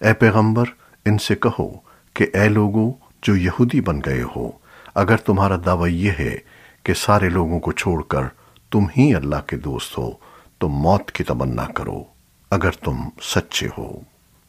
اے پیغمبر، ان سے کہو کہ اے لوگو جو یہودی بن گئے ہو، اگر تمہارا دعویٰ یہ ہے کہ سارے لوگوں کو چھوڑ کر تم ہی اللہ کے دوست ہو، تو موت کی تمنا کرو، اگر تم سچے ہو۔